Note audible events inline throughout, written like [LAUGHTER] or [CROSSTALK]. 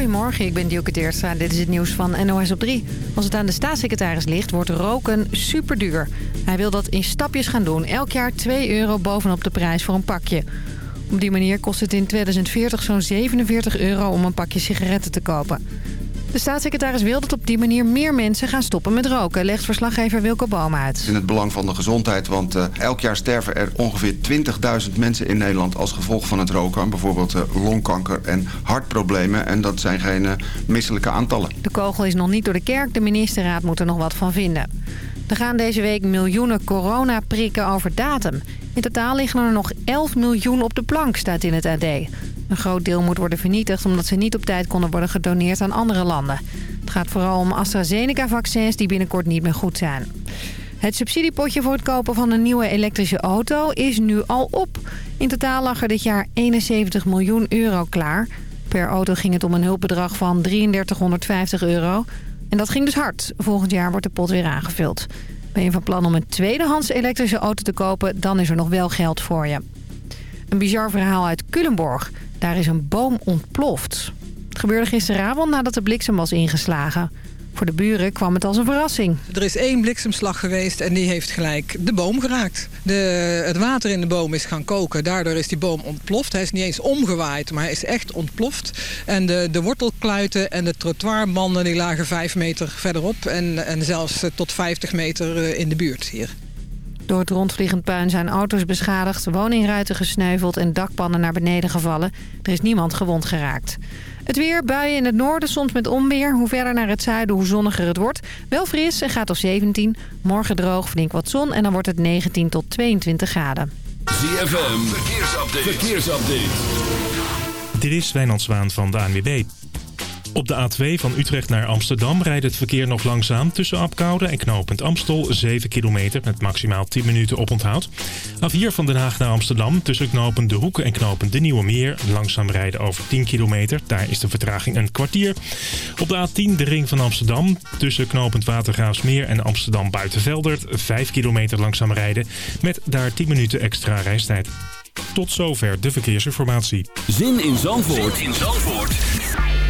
Goedemorgen, ik ben Dielke Teerstra. Dit is het nieuws van NOS op 3. Als het aan de staatssecretaris ligt, wordt roken superduur. Hij wil dat in stapjes gaan doen. Elk jaar 2 euro bovenop de prijs voor een pakje. Op die manier kost het in 2040 zo'n 47 euro om een pakje sigaretten te kopen. De staatssecretaris wil dat op die manier meer mensen gaan stoppen met roken... legt verslaggever Wilco Boom uit. In het belang van de gezondheid, want uh, elk jaar sterven er ongeveer 20.000 mensen in Nederland... als gevolg van het roken, bijvoorbeeld uh, longkanker en hartproblemen. En dat zijn geen uh, misselijke aantallen. De kogel is nog niet door de kerk, de ministerraad moet er nog wat van vinden. Er gaan deze week miljoenen coronaprikken over datum. In totaal liggen er nog 11 miljoen op de plank, staat in het AD. Een groot deel moet worden vernietigd omdat ze niet op tijd konden worden gedoneerd aan andere landen. Het gaat vooral om AstraZeneca-vaccins die binnenkort niet meer goed zijn. Het subsidiepotje voor het kopen van een nieuwe elektrische auto is nu al op. In totaal lag er dit jaar 71 miljoen euro klaar. Per auto ging het om een hulpbedrag van 3350 euro. En dat ging dus hard. Volgend jaar wordt de pot weer aangevuld. Ben je van plan om een tweedehands elektrische auto te kopen... dan is er nog wel geld voor je. Een bizar verhaal uit Culemborg. Daar is een boom ontploft. Het gebeurde gisteravond nadat de bliksem was ingeslagen. Voor de buren kwam het als een verrassing. Er is één bliksemslag geweest en die heeft gelijk de boom geraakt. De, het water in de boom is gaan koken. Daardoor is die boom ontploft. Hij is niet eens omgewaaid, maar hij is echt ontploft. En de, de wortelkluiten en de trottoirbanden die lagen vijf meter verderop. En, en zelfs tot 50 meter eh, in de buurt hier. Door het rondvliegend puin zijn auto's beschadigd, woningruiten gesneuveld en dakpannen naar beneden gevallen. Er is niemand gewond geraakt. Het weer, buien in het noorden, soms met onweer. Hoe verder naar het zuiden, hoe zonniger het wordt. Wel fris en gaat op 17. Morgen droog, flink wat zon en dan wordt het 19 tot 22 graden. ZFM, verkeersupdate. verkeersupdate. Dit is Wijnand Zwaan van de ANWB. Op de A2 van Utrecht naar Amsterdam rijdt het verkeer nog langzaam tussen Apkoude en knooppunt Amstel 7 kilometer met maximaal 10 minuten oponthoud. A4 van Den Haag naar Amsterdam tussen knooppunt De Hoeken en knooppunt De Nieuwe Meer langzaam rijden over 10 kilometer. Daar is de vertraging een kwartier. Op de A10 de ring van Amsterdam tussen knooppunt Watergraafsmeer en Amsterdam Buitenveldert 5 kilometer langzaam rijden met daar 10 minuten extra reistijd. Tot zover de verkeersinformatie. Zin in Zandvoort. Zin in Zandvoort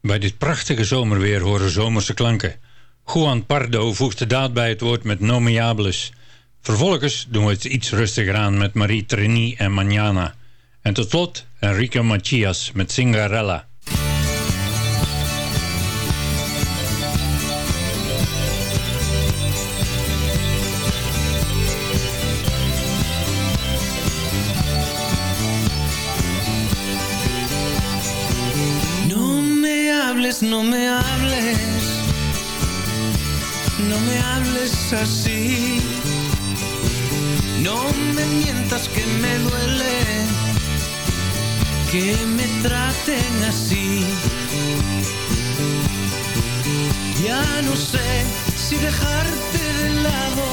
Bij dit prachtige zomerweer horen zomerse klanken. Juan Pardo voegt de daad bij het woord met Nomiables. Vervolgens doen we het iets rustiger aan met Marie Trini en Manana. En tot slot Enrique Macias met Cingarella. No me hables, no me hables así, no me mientas que me duele, que me traten así. Ya no sé si dejarte de lado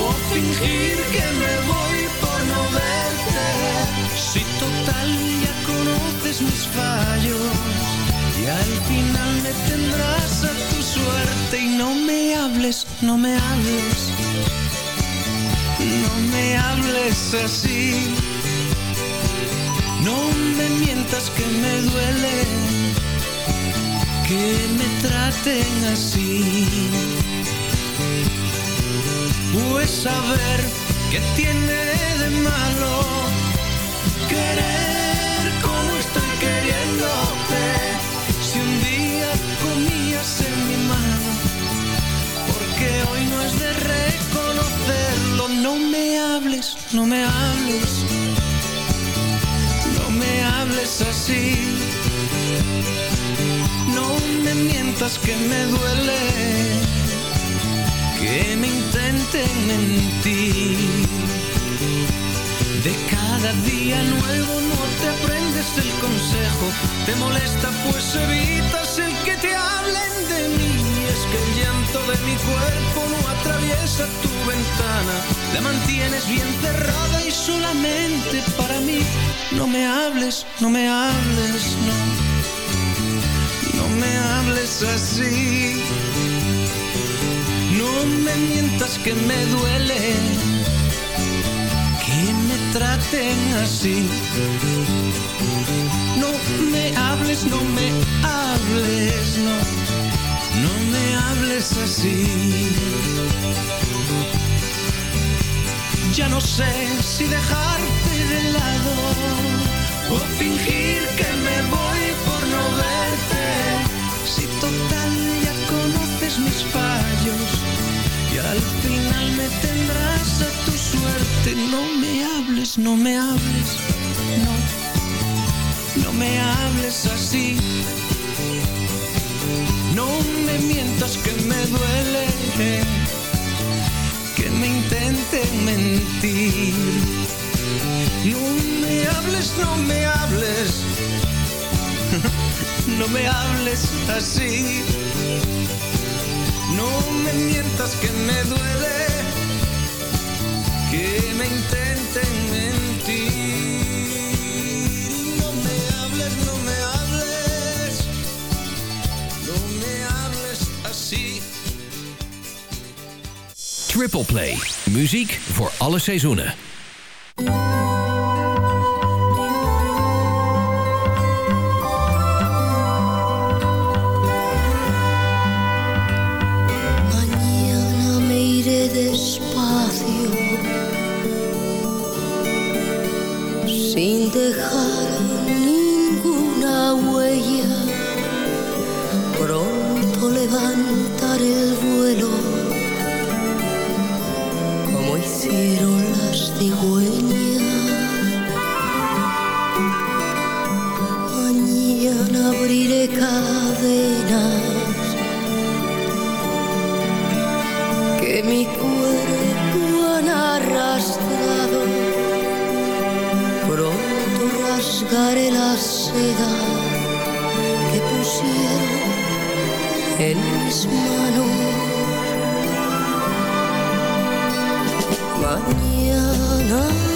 o fingir que me voy por no verte. Si total ya conoces mis fallos y al final me tendrás a tu suerte y no me hables, no me hables, no me hables así. No me mientas que me duele que me traten así. Pues saber que tiene de malo querer como estoy queriéndote hables, no me hables, no me hables así. No me mientas que me duele, que me intenten mentir. De cada día nuevo no te aprendes el consejo te molesta, pues evitas el que te hablen de mí. Es que el llanto de mi cuerpo no atraviesa tu ventana, la mantienes bien cerrada y solamente para mí. No me hables, no me hables, no. No me hables así. No me mientas que me duele que me traten así. No me hables, no me hables, no, no me hables así. Ya no sé si dejarte de lado o fingir que me voy por no verte. Si total ya conoces mis fallos y al final me tendrás a tu suerte. No me hables, no me hables, no, no me hables así. No me mientas que me duele, que me intenten mentir. No me hables, no me hables, [LAUGHS] no me hables así. No me mientas que me duele, que me intenten mentir. Triple Play. Muziek voor alle seizoenen. Rasgaré la seda que pusieron en mis manos. Mañana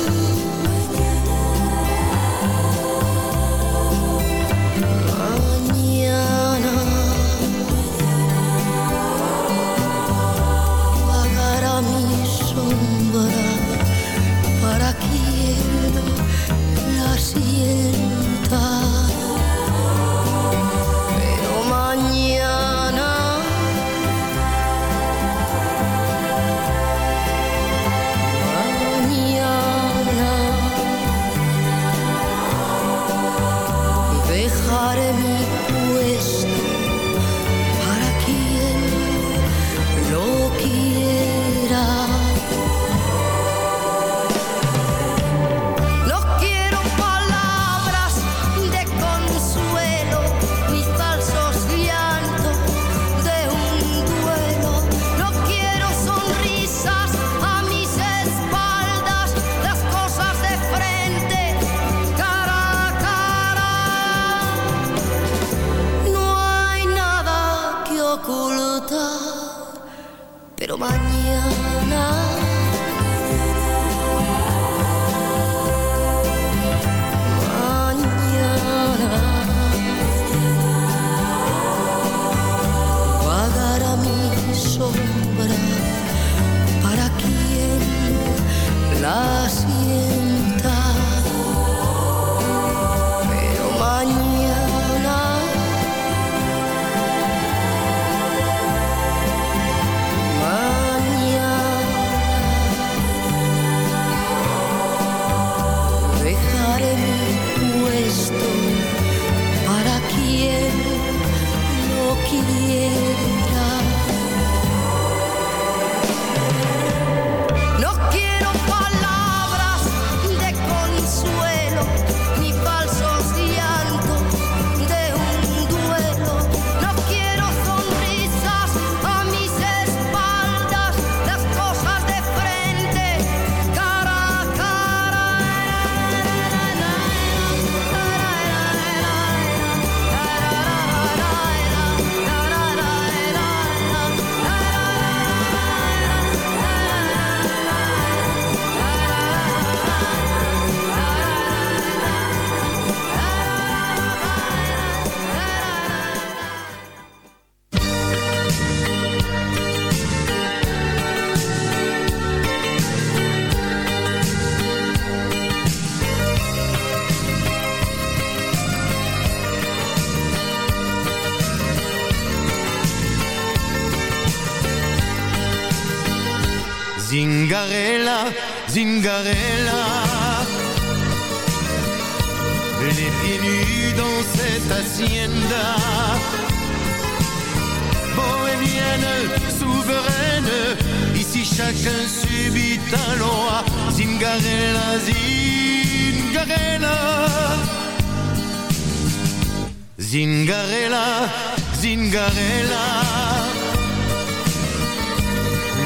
Zingarella.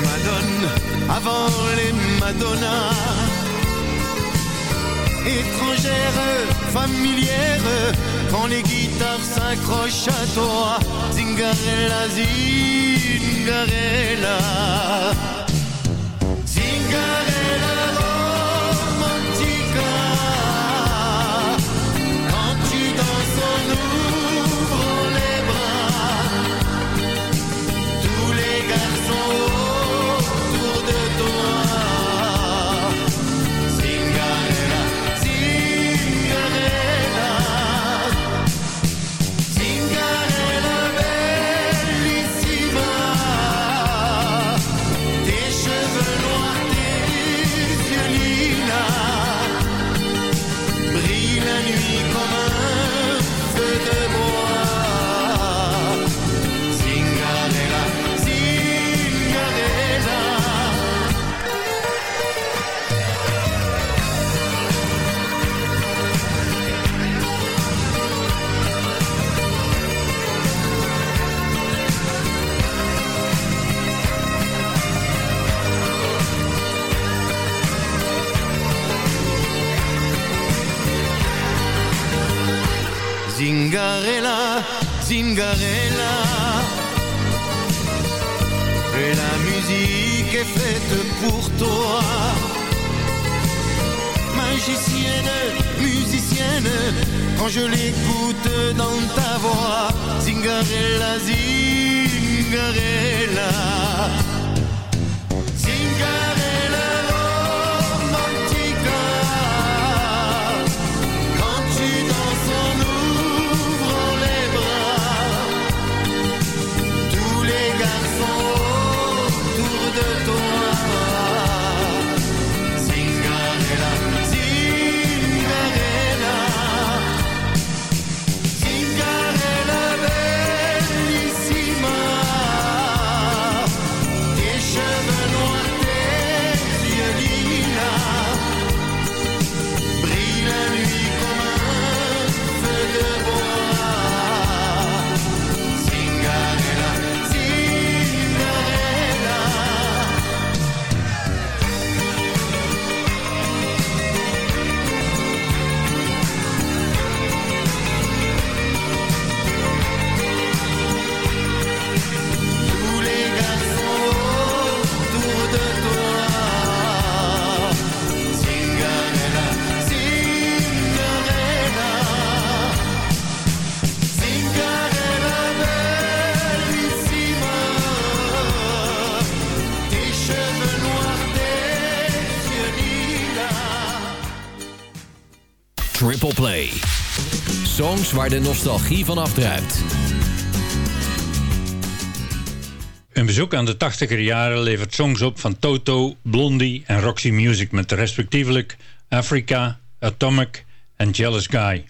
Madone avant les Madonnas. Étrangère, familière, quand les guitares s'accrochent à toi. Zingarella, Zingarella. Zingarella Zingarella, Zingarella. Et la musique est faite pour toi. Magicienne, musicienne, quand je l'écoute dans ta voix. Zingarella, Zingarella. Waar de nostalgie van afdruipt. Een bezoek aan de 80er jaren levert songs op van Toto, Blondie en Roxy Music met respectievelijk Africa, Atomic en Jealous Guy.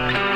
Bye.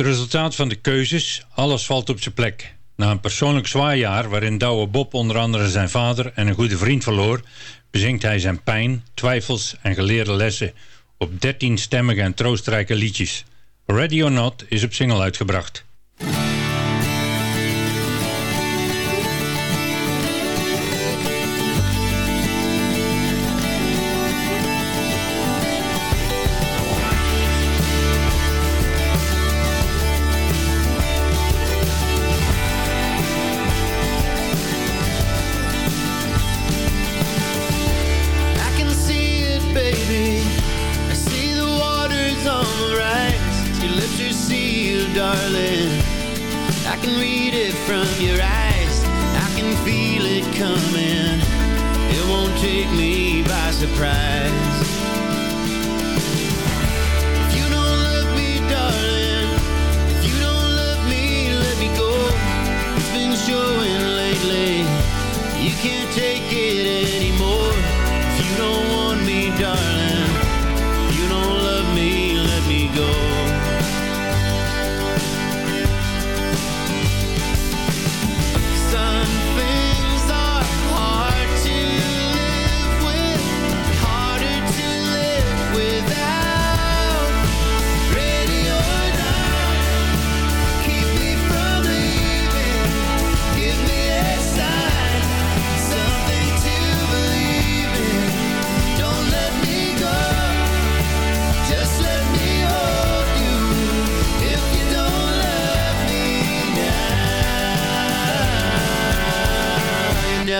Het resultaat van de keuzes, alles valt op zijn plek. Na een persoonlijk zwaar jaar waarin Douwe Bob onder andere zijn vader en een goede vriend verloor... bezingt hij zijn pijn, twijfels en geleerde lessen op 13 stemmige en troostrijke liedjes. Ready or Not is op single uitgebracht. I can read it from your eyes. I can feel it coming. It won't take me by surprise. If you don't love me, darling If you don't love me, let me go. Been showing lately. You can't take it anymore.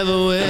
never will.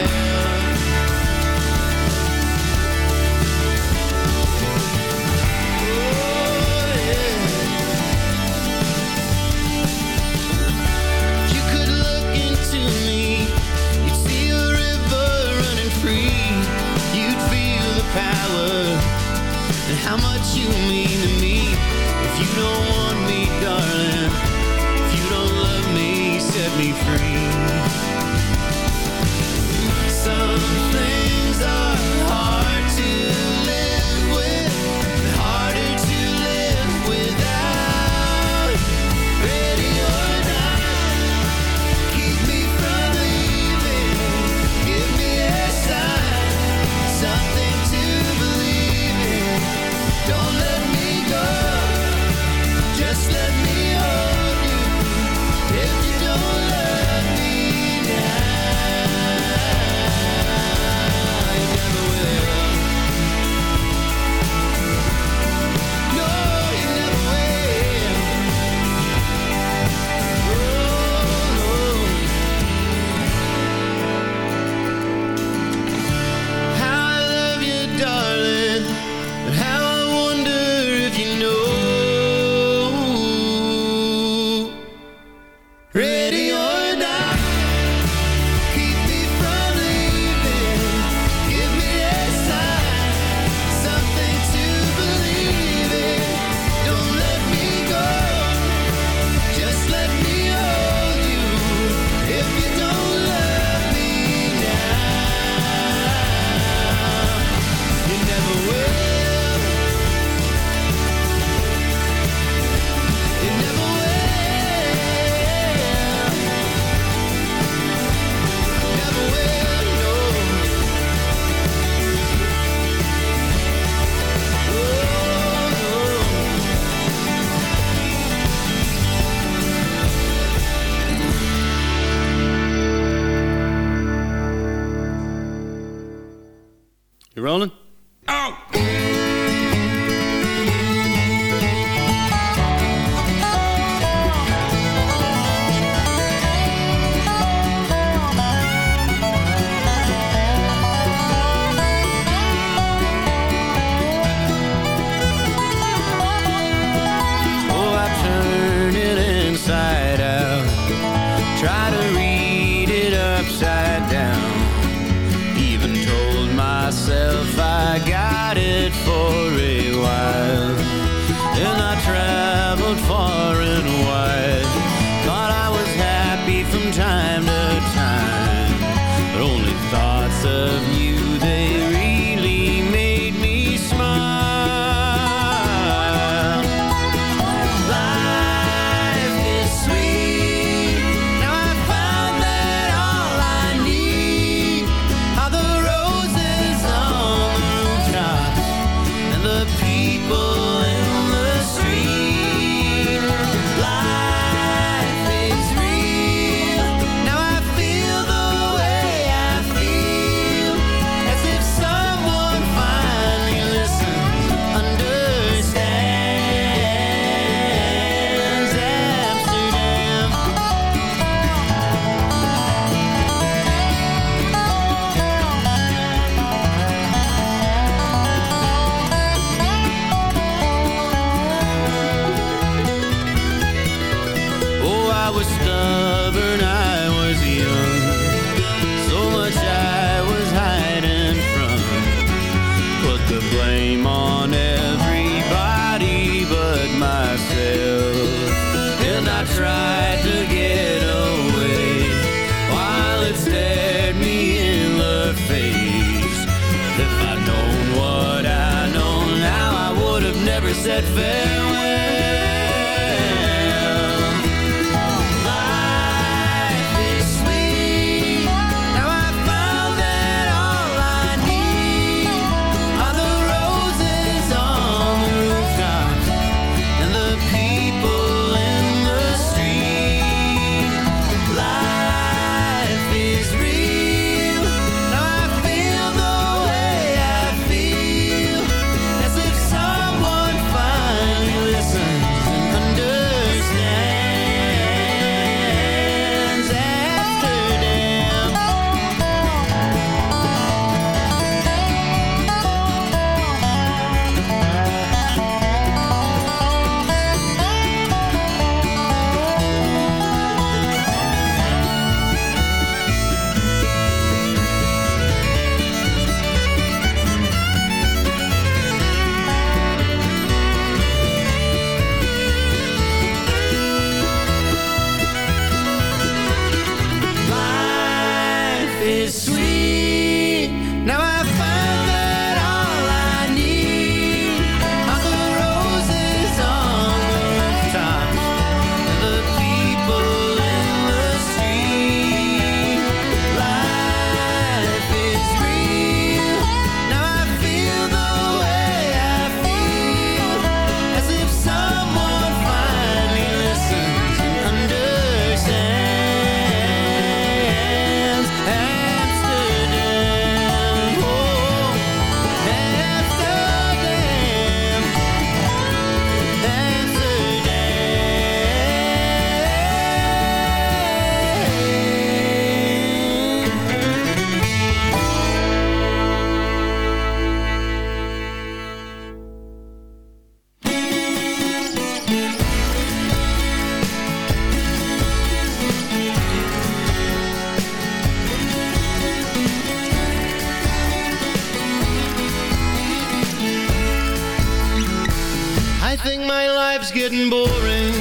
Getting boring.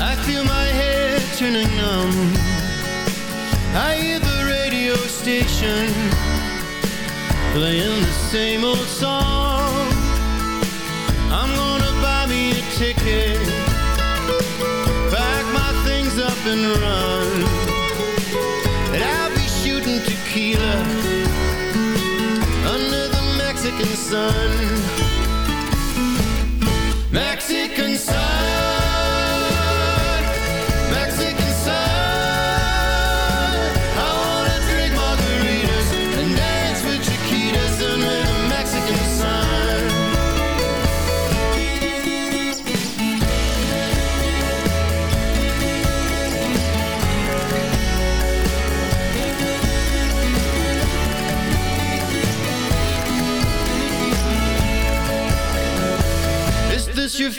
I feel my head turning numb. I hear the radio station playing the same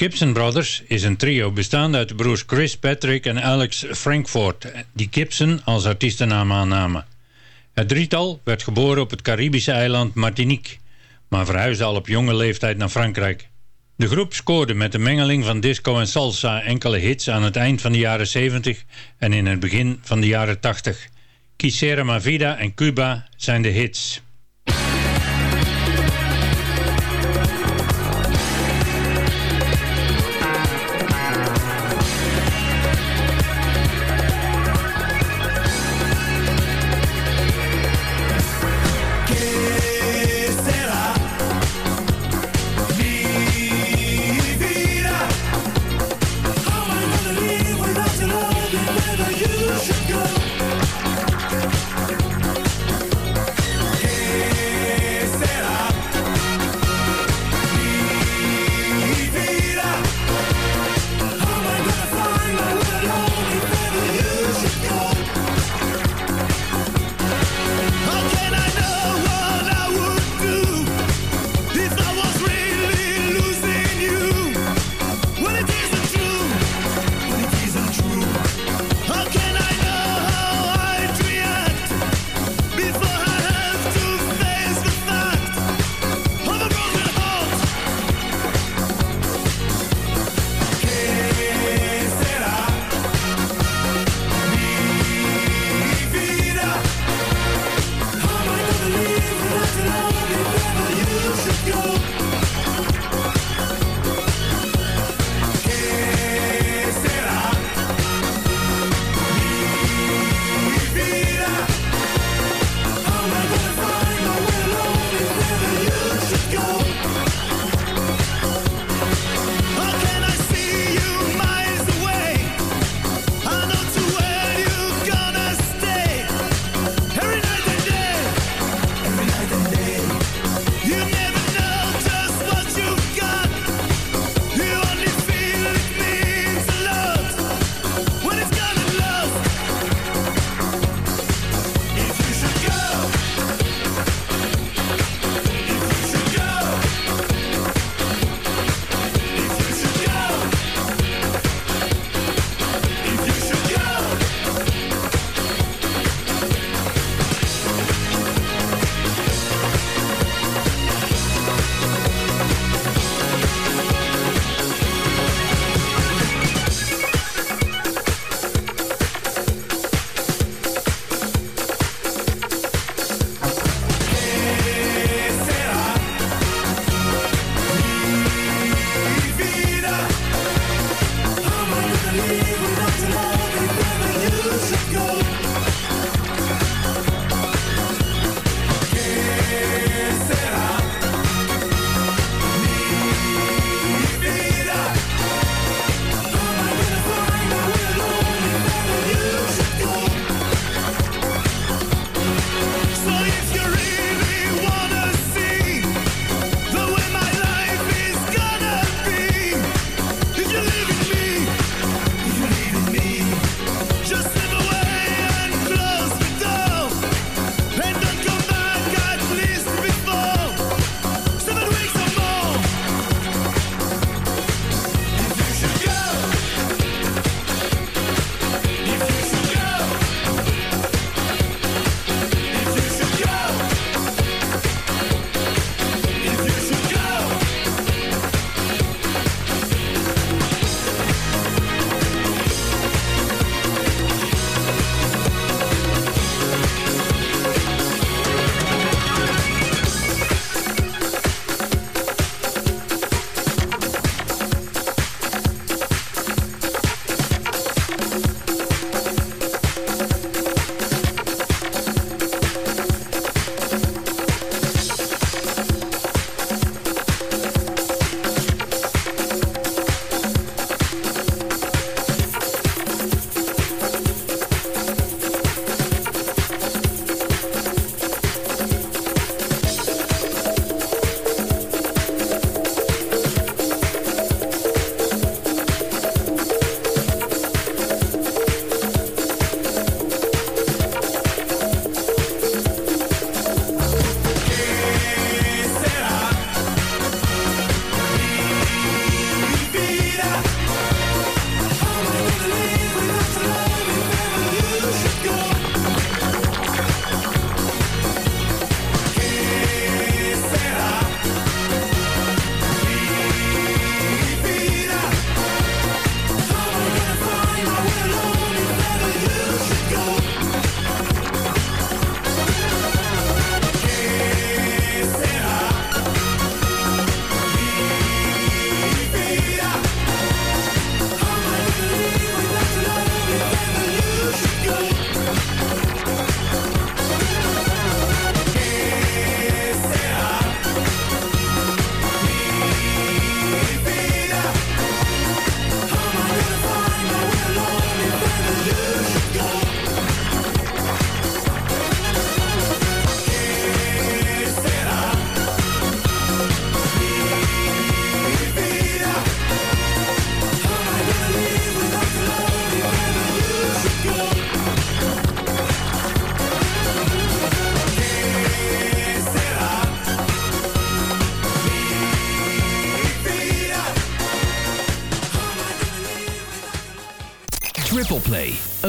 Gibson Brothers is een trio bestaande uit de broers Chris, Patrick en Alex Frankfort, die Gibson als artiestennaam aannamen. Het drietal werd geboren op het Caribische eiland Martinique, maar verhuisde al op jonge leeftijd naar Frankrijk. De groep scoorde met een mengeling van disco en salsa enkele hits aan het eind van de jaren 70 en in het begin van de jaren 80. Quisiera Ma Vida en Cuba zijn de hits.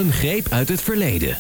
Een greep uit het verleden.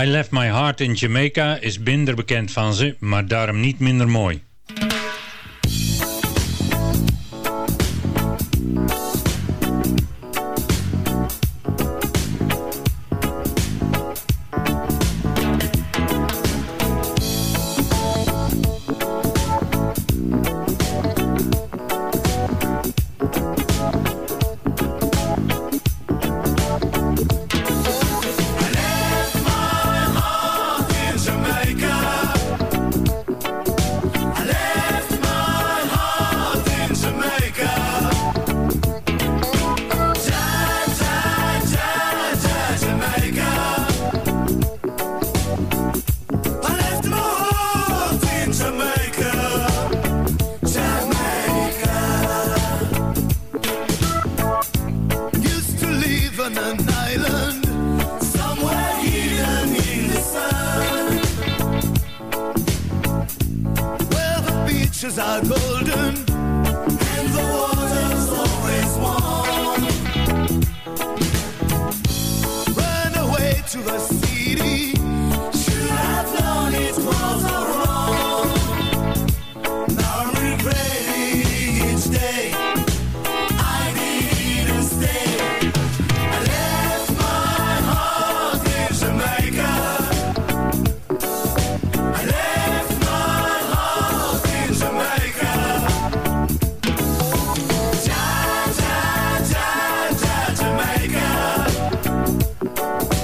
I Left My Heart in Jamaica is minder bekend van ze, maar daarom niet minder mooi. we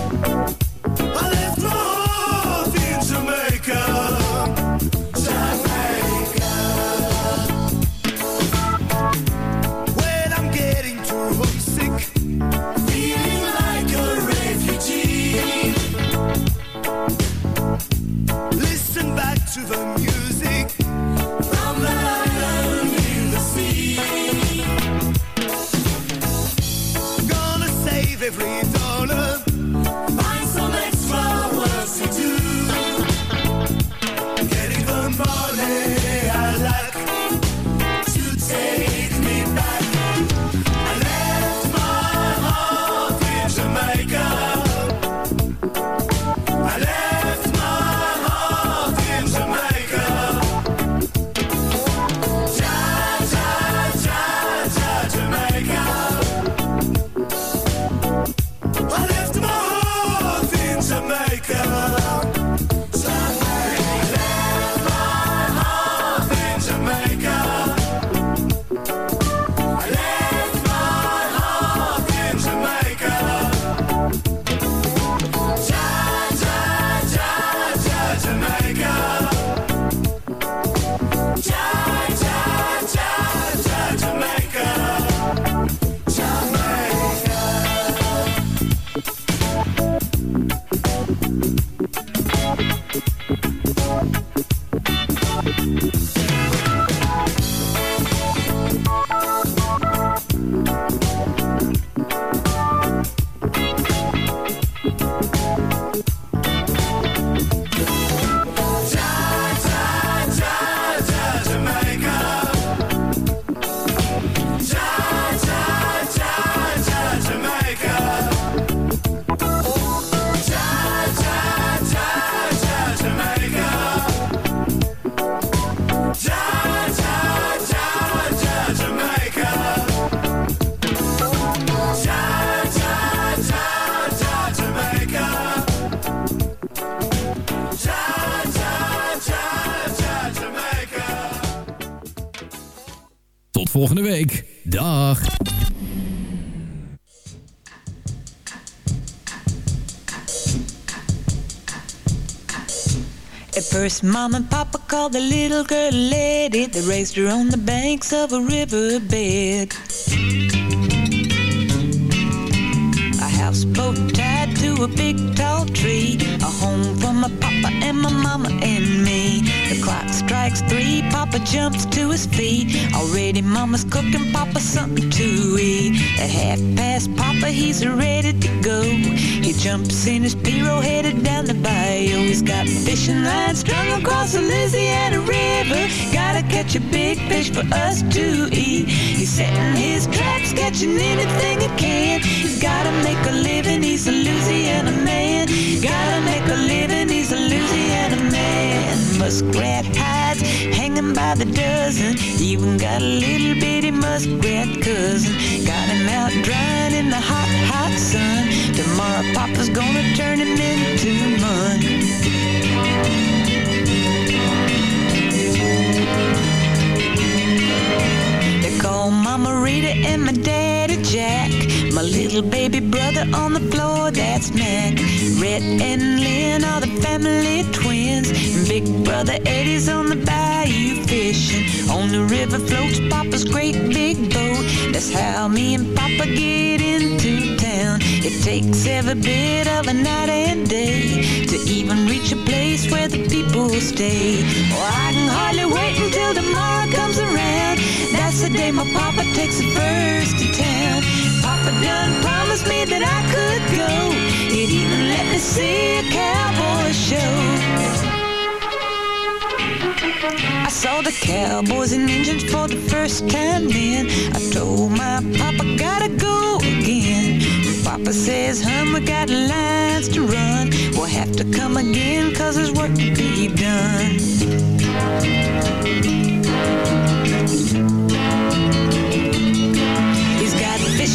volgende week. Dag. At first, Mom and Papa called the little girl lady. They raised her on the banks of a riverbed. A houseboat tied to a big tall tree. A home for my papa and my mama three, Papa jumps to his feet. Already Mama's cooking Papa something to eat. At half past, Papa, he's ready to go. He jumps in his Piro headed down the bayou. He's got fishing lines strung across the Louisiana River. Gotta catch a big fish for us to eat. He's setting his traps, catching anything he can. He's gotta make a living, he's a Louisiana man. Gotta make a living, he's a Louisiana man. Muskrat hides hanging by the dozen. Even got a little bitty muskrat cousin. Got him out drying in the hot, hot sun. Tomorrow Papa's gonna turn him into. They call Mama Rita and my daddy Jack. My little baby brother on the floor, that's Mac. Rhett and Lynn are the family twins. Big brother Eddie's on the bayou fishing. On the river floats Papa's great big boat. That's how me and Papa get into town. It takes every bit of a night and day to even reach a place where the people stay. Oh, I can hardly wait until tomorrow comes around. That's the day my Papa takes it first to town. Papa done promised me that I could go. He'd even let me see a cowboy show. I saw the cowboys and Indians for the first time then. I told my papa, gotta go again. Papa says, hun, we got lines to run. We'll have to come again, cause there's work to be done.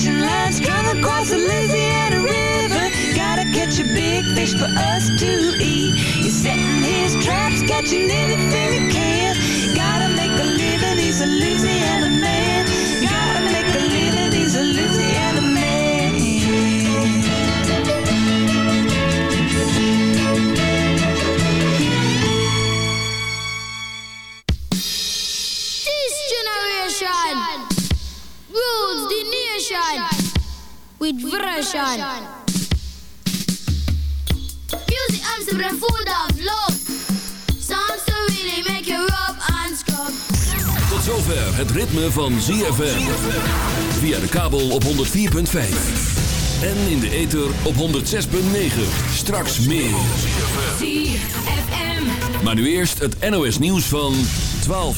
Fishing lines strung across the Louisiana River. Gotta catch a big fish for us to eat. He's setting his traps, catching anything he can. Gotta make a living, he's a Louisiana man. With version. Music Amsterdam full of love. To really make you rub and scrub. Tot zover het ritme van ZFM. Via de kabel op 104.5. En in de ether op 106.9. Straks meer. ZFM. Maar nu eerst het NOS nieuws van 12 uur.